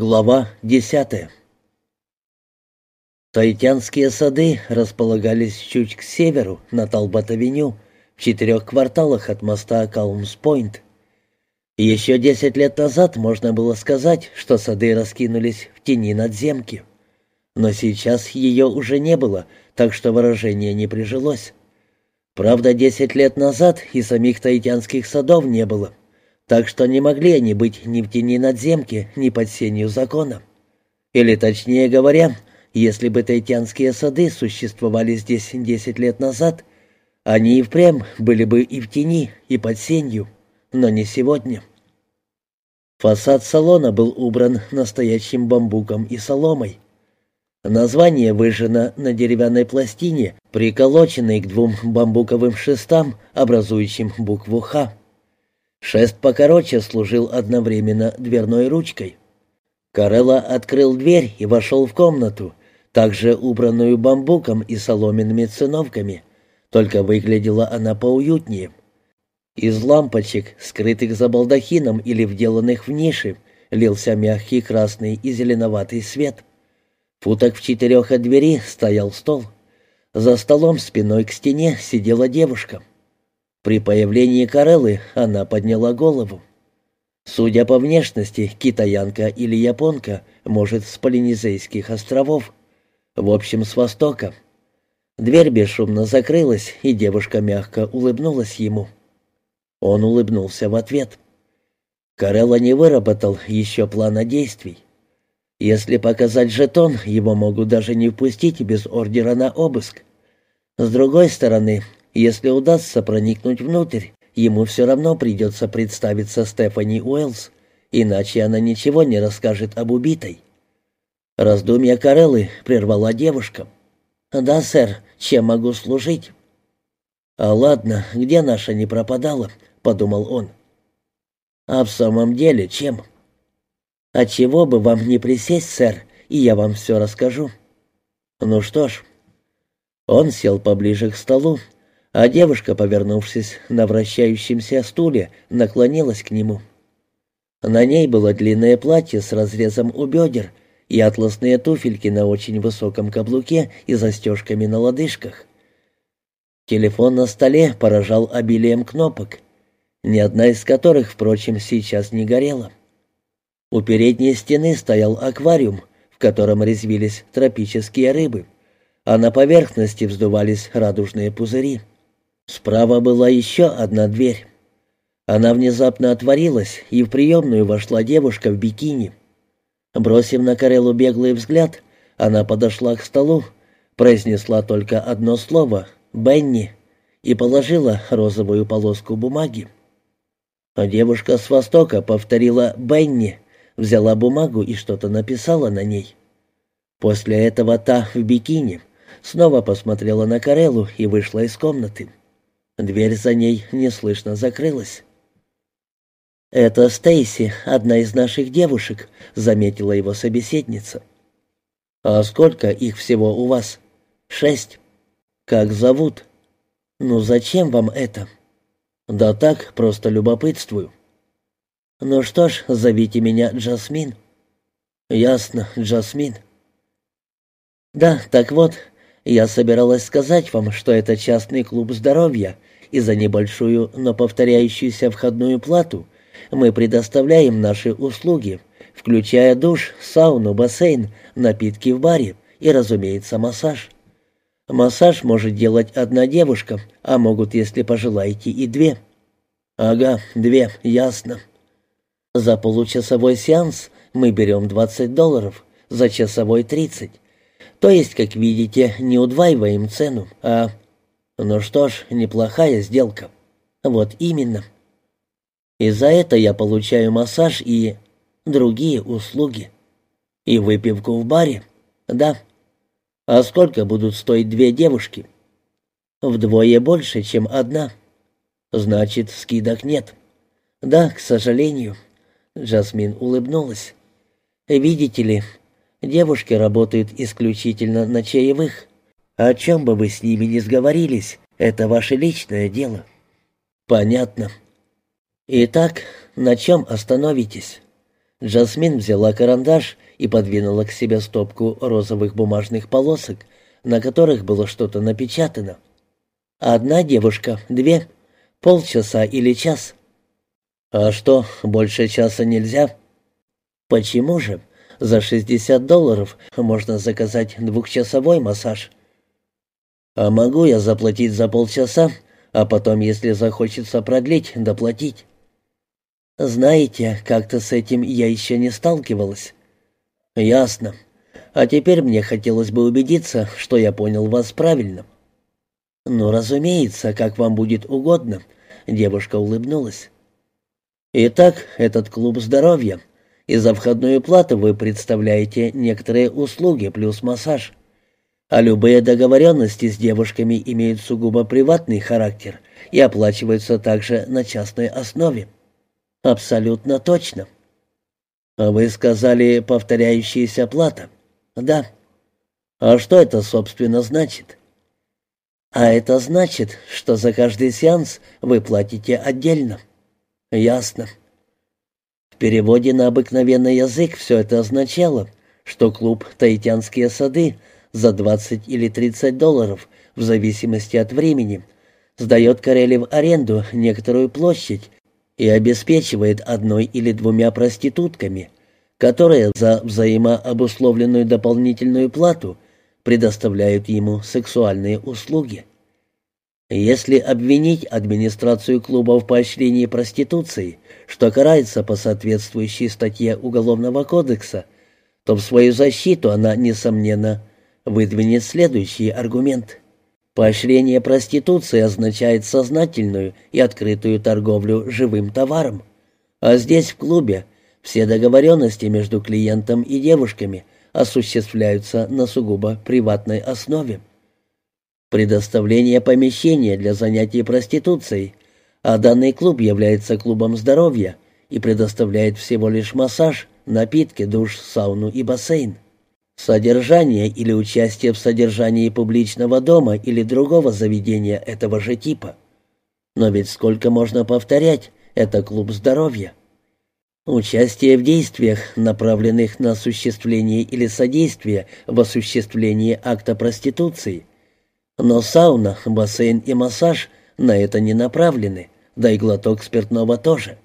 Глава десятая Таитянские сады располагались чуть к северу, на Талбот-авеню, в четырех кварталах от моста Калмс-Пойнт. Еще десять лет назад можно было сказать, что сады раскинулись в тени надземки. Но сейчас ее уже не было, так что выражение не прижилось. Правда, десять лет назад и самих таитянских садов не было так что не могли они быть ни в тени надземки, ни под сенью закона. Или, точнее говоря, если бы таитянские сады существовали здесь десять лет назад, они и впрямь были бы и в тени, и под сенью, но не сегодня. Фасад салона был убран настоящим бамбуком и соломой. Название выжжено на деревянной пластине, приколоченной к двум бамбуковым шестам, образующим букву «Х». Шест покороче служил одновременно дверной ручкой. Карелла открыл дверь и вошел в комнату, также убранную бамбуком и соломенными циновками, только выглядела она поуютнее. Из лампочек, скрытых за балдахином или вделанных в ниши, лился мягкий красный и зеленоватый свет. Футок в четырех от двери стоял стол. За столом спиной к стене сидела девушка. При появлении Кареллы она подняла голову. Судя по внешности, китаянка или японка, может, с Полинезейских островов. В общем, с востока. Дверь бесшумно закрылась, и девушка мягко улыбнулась ему. Он улыбнулся в ответ. Карелла не выработал еще плана действий. Если показать жетон, его могут даже не впустить без ордера на обыск. С другой стороны, если удастся проникнуть внутрь, ему все равно придется представиться Стефани Уэллс, иначе она ничего не расскажет об убитой. Раздумья Кареллы прервала девушка. «Да, сэр, чем могу служить?» «А ладно, где наша не пропадала?» — подумал он. «А в самом деле чем?» «А чего бы вам не присесть, сэр, и я вам все расскажу?» «Ну что ж». Он сел поближе к столу, а девушка, повернувшись на вращающемся стуле, наклонилась к нему. На ней было длинное платье с разрезом у бедер и атласные туфельки на очень высоком каблуке и застежками на лодыжках. Телефон на столе поражал обилием кнопок, ни одна из которых, впрочем, сейчас не горела. У передней стены стоял аквариум, в котором резвились тропические рыбы, а на поверхности вздувались радужные пузыри. Справа была еще одна дверь. Она внезапно отворилась, и в приемную вошла девушка в бикини. Бросив на Карелу беглый взгляд, она подошла к столу, произнесла только одно слово «Бенни» и положила розовую полоску бумаги. А девушка с востока повторила «Бенни», взяла бумагу и что-то написала на ней. После этого та в бикини снова посмотрела на Карелу и вышла из комнаты. Дверь за ней неслышно закрылась. «Это Стейси, одна из наших девушек», — заметила его собеседница. «А сколько их всего у вас?» «Шесть». «Как зовут?» «Ну зачем вам это?» «Да так, просто любопытствую». «Ну что ж, зовите меня Джасмин». «Ясно, Джасмин». «Да, так вот, я собиралась сказать вам, что это частный клуб здоровья, и за небольшую, но повторяющуюся входную плату мы предоставляем наши услуги, включая душ, сауну, бассейн, напитки в баре и, разумеется, массаж. Массаж может делать одна девушка, а могут, если пожелаете, и две. Ага, две, ясно. За получасовой сеанс мы берем 20 долларов, за часовой 30. То есть, как видите, не удваиваем цену, а ну что ж, неплохая сделка. Вот именно. И за это я получаю массаж и другие услуги. И выпивку в баре. Да. А сколько будут стоить две девушки? Вдвое больше, чем одна. Значит, скидок нет. Да, к сожалению. Джасмин улыбнулась. Видите ли, девушки работают исключительно на чаевых. О чем бы вы с ними ни сговорились, это ваше личное дело». «Понятно. Итак, на чем остановитесь?» Джасмин взяла карандаш и подвинула к себе стопку розовых бумажных полосок, на которых было что-то напечатано. «Одна девушка, две, полчаса или час». «А что, больше часа нельзя?» «Почему же? За 60 долларов можно заказать двухчасовой массаж». «А могу я заплатить за полчаса, а потом, если захочется продлить, доплатить?» «Знаете, как-то с этим я еще не сталкивалась». «Ясно. А теперь мне хотелось бы убедиться, что я понял вас правильно». «Ну, разумеется, как вам будет угодно», — девушка улыбнулась. «Итак, этот клуб здоровья. И за входную плату вы представляете некоторые услуги плюс массаж. А любые договоренности с девушками имеют сугубо приватный характер и оплачиваются также на частной основе». «Абсолютно точно». «А вы сказали повторяющаяся плата?» «Да». «А что это, собственно, значит?» «А это значит, что за каждый сеанс вы платите отдельно». «Ясно». Переводе на обыкновенный язык все это означало, что клуб «Таитянские сады» за 20 или 30 долларов, в зависимости от времени, сдает Кареле в аренду некоторую площадь и обеспечивает одной или двумя проститутками, которые за взаимообусловленную дополнительную плату предоставляют ему сексуальные услуги. Если обвинить администрацию клуба в поощрении проституции, что карается по соответствующей статье Уголовного кодекса, то в свою защиту она, несомненно, выдвинет следующий аргумент – Поощрение проституции означает сознательную и открытую торговлю живым товаром. А здесь, в клубе, все договоренности между клиентом и девушками осуществляются на сугубо приватной основе. Предоставление помещения для занятий проституцией, а данный клуб является клубом здоровья и предоставляет всего лишь массаж, напитки, душ, сауну и бассейн. Содержание или участие в содержании публичного дома или другого заведения этого же типа. Но ведь сколько можно повторять, это клуб здоровья. Участие в действиях, направленных на осуществление или содействие в осуществлении акта проституции. Но сауна, бассейн и массаж на это не направлены, да и глоток спиртного тоже.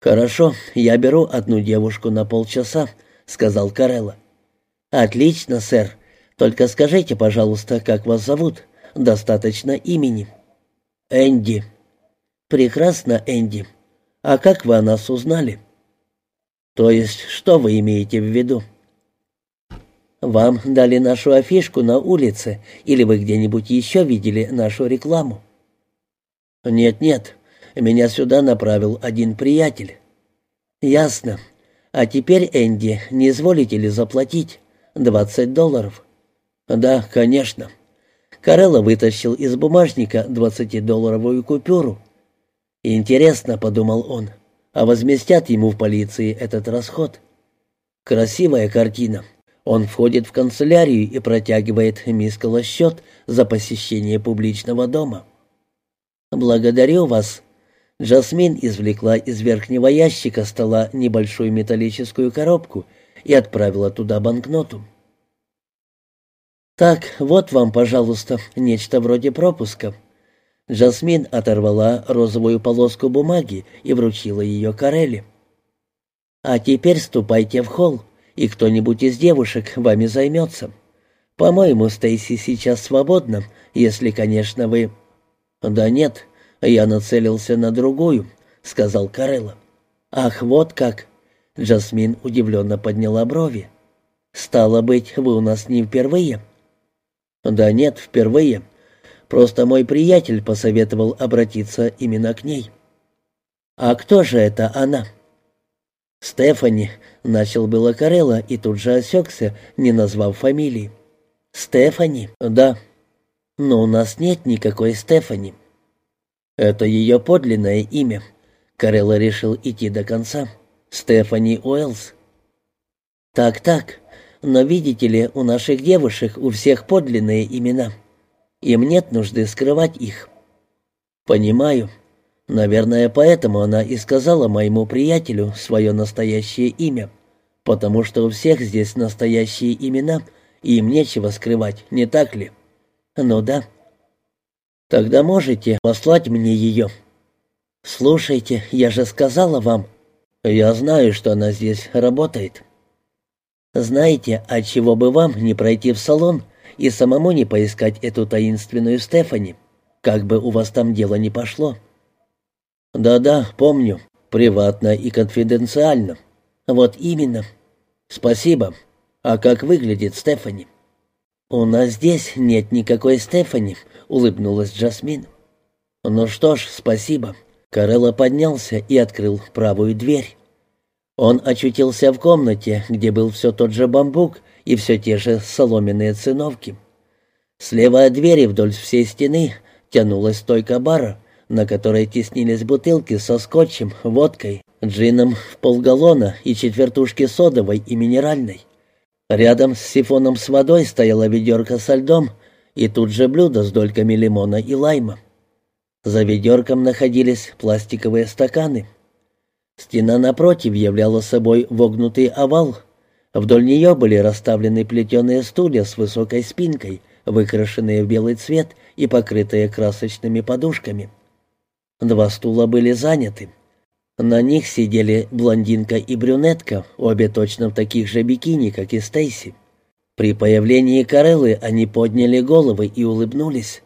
«Хорошо, я беру одну девушку на полчаса», — сказал Карелла. «Отлично, сэр. Только скажите, пожалуйста, как вас зовут? Достаточно имени». «Энди». «Прекрасно, Энди. А как вы о нас узнали?» «То есть, что вы имеете в виду?» «Вам дали нашу афишку на улице, или вы где-нибудь еще видели нашу рекламу?» «Нет-нет, меня сюда направил один приятель». «Ясно. А теперь, Энди, не изволите ли заплатить?» «Двадцать долларов». «Да, конечно». Карелла вытащил из бумажника двадцатидолларовую купюру. «Интересно», — подумал он, — «а возместят ему в полиции этот расход». Красивая картина. Он входит в канцелярию и протягивает Мискала счет за посещение публичного дома. «Благодарю вас». Джасмин извлекла из верхнего ящика стола небольшую металлическую коробку и отправила туда банкноту. «Так, вот вам, пожалуйста, нечто вроде пропуска». Джасмин оторвала розовую полоску бумаги и вручила ее Карелли. «А теперь ступайте в холл, и кто-нибудь из девушек вами займется. По-моему, Стейси сейчас свободна, если, конечно, вы...» «Да нет, я нацелился на другую», — сказал Карелла. «Ах, вот как!» Джасмин удивленно подняла брови. «Стало быть, вы у нас не впервые?» «Да нет, впервые. Просто мой приятель посоветовал обратиться именно к ней». «А кто же это она?» «Стефани», — начал было Карелла и тут же осекся, не назвав фамилии. «Стефани?» «Да». «Но у нас нет никакой Стефани». «Это ее подлинное имя». Карелла решил идти до конца. Стефани Уэллс. Так-так, но видите ли, у наших девушек у всех подлинные имена. Им нет нужды скрывать их. Понимаю. Наверное, поэтому она и сказала моему приятелю свое настоящее имя, потому что у всех здесь настоящие имена, и им нечего скрывать, не так ли? Ну да. Тогда можете послать мне ее. Слушайте, я же сказала вам. Я знаю, что она здесь работает. Знаете, а чего бы вам не пройти в салон и самому не поискать эту таинственную Стефани, как бы у вас там дело не пошло?» «Да-да, помню. Приватно и конфиденциально. Вот именно. Спасибо. А как выглядит Стефани?» «У нас здесь нет никакой Стефани», — улыбнулась Джасмин. «Ну что ж, спасибо». Карелла поднялся и открыл правую дверь. Он очутился в комнате, где был все тот же бамбук и все те же соломенные циновки. Слева от двери вдоль всей стены тянулась стойка бара, на которой теснились бутылки со скотчем, водкой, джином в полгаллона и четвертушки содовой и минеральной. Рядом с сифоном с водой стояла ведерко со льдом и тут же блюдо с дольками лимона и лайма. За ведерком находились пластиковые стаканы. Стена напротив являла собой вогнутый овал. Вдоль нее были расставлены плетеные стулья с высокой спинкой, выкрашенные в белый цвет и покрытые красочными подушками. Два стула были заняты. На них сидели блондинка и брюнетка, обе точно в таких же бикини, как и Стейси. При появлении Кареллы они подняли головы и улыбнулись.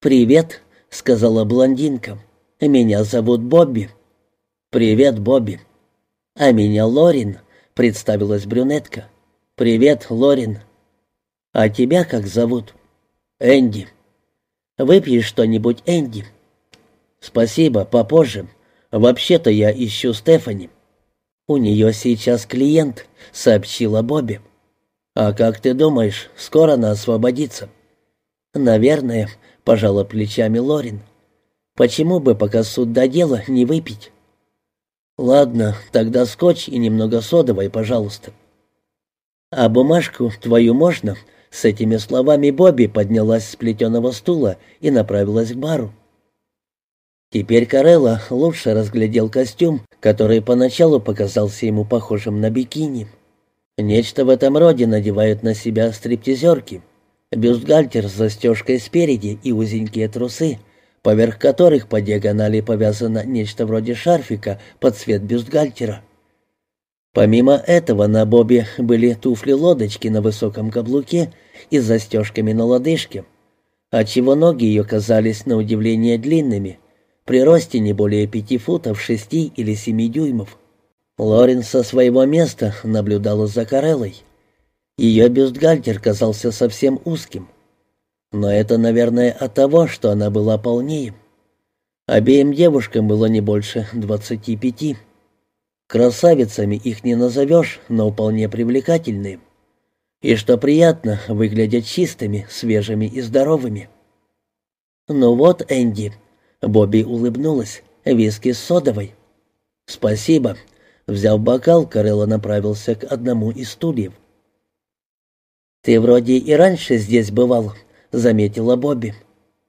«Привет», — сказала блондинка. «Меня зовут Бобби». «Привет, Бобби». «А меня Лорин», — представилась брюнетка. «Привет, Лорин». «А тебя как зовут?» «Энди». «Выпьешь что-нибудь, Энди?» «Спасибо, попозже. Вообще-то я ищу Стефани». «У нее сейчас клиент», — сообщила Бобби. «А как ты думаешь, скоро она освободится?» «Наверное», — пожала плечами Лорин. «Почему бы, пока суд до дела, не выпить?» «Ладно, тогда скотч и немного содовой, пожалуйста». «А бумажку твою можно?» С этими словами Бобби поднялась с плетеного стула и направилась к бару. Теперь Карелла лучше разглядел костюм, который поначалу показался ему похожим на бикини. Нечто в этом роде надевают на себя стриптизерки. Бюстгальтер с застежкой спереди и узенькие трусы, поверх которых по диагонали повязано нечто вроде шарфика под цвет бюстгальтера. Помимо этого на Бобе были туфли-лодочки на высоком каблуке и с застежками на лодыжке, отчего ноги ее казались на удивление длинными – при росте не более пяти футов шести или семи дюймов. Лорен со своего места наблюдала за Кареллой. Ее бюстгальтер казался совсем узким. Но это, наверное, от того, что она была полнее. Обеим девушкам было не больше двадцати пяти. Красавицами их не назовешь, но вполне привлекательные. И что приятно, выглядят чистыми, свежими и здоровыми. «Ну вот, Энди», Бобби улыбнулась. «Виски с содовой». «Спасибо». Взяв бокал, Карелла направился к одному из стульев. «Ты вроде и раньше здесь бывал», — заметила Бобби.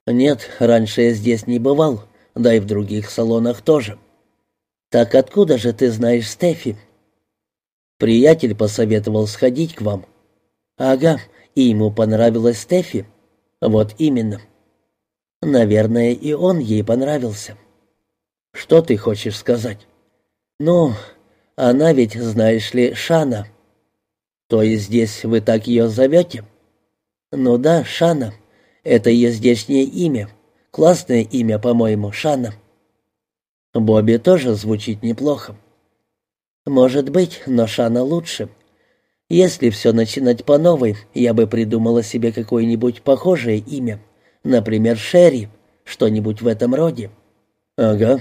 «Нет, раньше я здесь не бывал, да и в других салонах тоже». «Так откуда же ты знаешь Стефи?» «Приятель посоветовал сходить к вам». «Ага, и ему понравилась Стефи?» «Вот именно. Наверное, и он ей понравился. Что ты хочешь сказать? Ну, она ведь, знаешь ли, Шана. То есть здесь вы так ее зовете? Ну да, Шана. Это ее здешнее имя. Классное имя, по-моему, Шана. Бобби тоже звучит неплохо. Может быть, но Шана лучше. Если все начинать по новой, я бы придумала себе какое-нибудь похожее имя. Например, Шерри, что-нибудь в этом роде. Ага.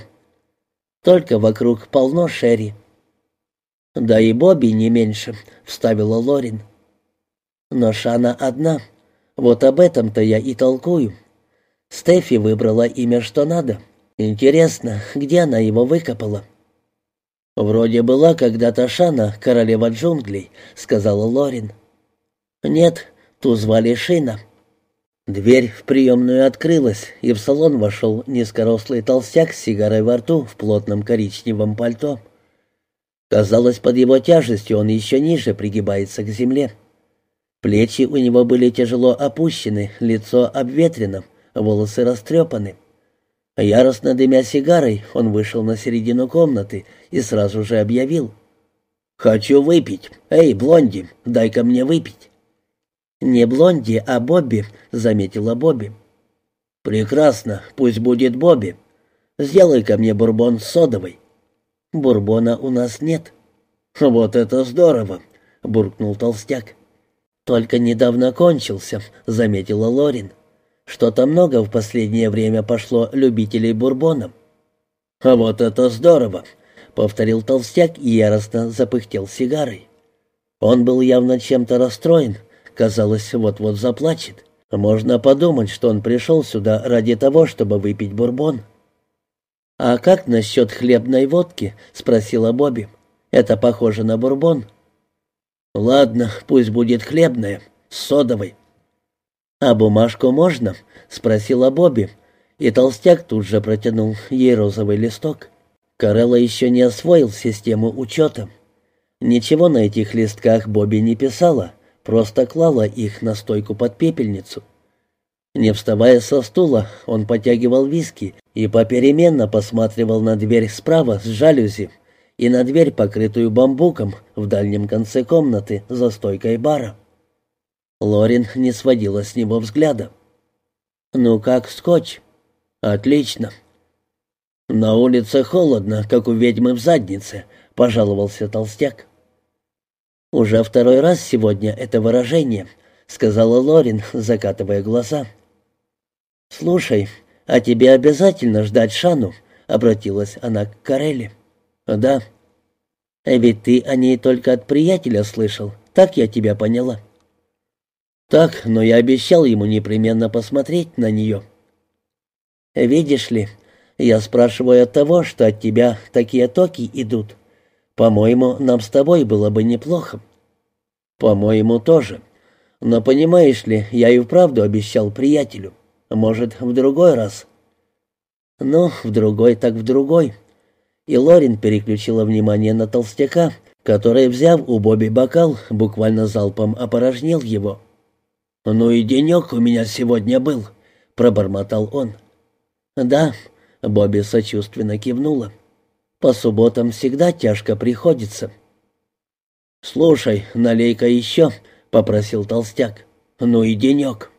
Только вокруг полно Шерри. Да и Бобби не меньше, вставила Лорин. Но Шана одна. Вот об этом-то я и толкую. Стефи выбрала имя, что надо. Интересно, где она его выкопала? «Вроде была когда-то Шана, королева джунглей», — сказала Лорин. «Нет, ту звали Шина. Дверь в приемную открылась, и в салон вошел низкорослый толстяк с сигарой во рту в плотном коричневом пальто. Казалось, под его тяжестью он еще ниже пригибается к земле. Плечи у него были тяжело опущены, лицо обветрено, волосы растрепаны. Яростно дымя сигарой, он вышел на середину комнаты и сразу же объявил. «Хочу выпить. Эй, Блонди, дай-ка мне выпить». «Не Блонди, а Бобби», — заметила Бобби. «Прекрасно, пусть будет Бобби. Сделай-ка мне бурбон с содовой». «Бурбона у нас нет». «Вот это здорово», — буркнул толстяк. «Только недавно кончился», — заметила Лорин. «Что-то много в последнее время пошло любителей бурбона». «А вот это здорово», — повторил толстяк и яростно запыхтел сигарой. Он был явно чем-то расстроен, Казалось, вот-вот заплачет. Можно подумать, что он пришел сюда ради того, чтобы выпить бурбон. «А как насчет хлебной водки?» — спросила Бобби. «Это похоже на бурбон». «Ладно, пусть будет хлебная, с содовой». «А бумажку можно?» — спросила Бобби. И толстяк тут же протянул ей розовый листок. Карелла еще не освоил систему учета. Ничего на этих листках Бобби не писала, просто клала их на стойку под пепельницу. Не вставая со стула, он потягивал виски и попеременно посматривал на дверь справа с жалюзи и на дверь, покрытую бамбуком, в дальнем конце комнаты за стойкой бара. Лорин не сводила с него взгляда. «Ну как скотч?» «Отлично». «На улице холодно, как у ведьмы в заднице», — пожаловался толстяк. «Уже второй раз сегодня это выражение», — сказала Лорин, закатывая глаза. «Слушай, а тебе обязательно ждать Шану?» — обратилась она к Карелли. «Да». «Ведь ты о ней только от приятеля слышал, так я тебя поняла». «Так, но я обещал ему непременно посмотреть на нее». «Видишь ли, я спрашиваю от того, что от тебя такие токи идут. По-моему, нам с тобой было бы неплохо. По-моему, тоже. Но понимаешь ли, я и вправду обещал приятелю. Может, в другой раз. Ну, в другой так в другой. И Лорин переключила внимание на толстяка, который, взяв у Бобби бокал, буквально залпом опорожнил его. «Ну и денек у меня сегодня был», — пробормотал он. «Да», — Бобби сочувственно кивнула. По субботам всегда тяжко приходится». «Слушай, налей-ка еще», — попросил толстяк. «Ну и денек».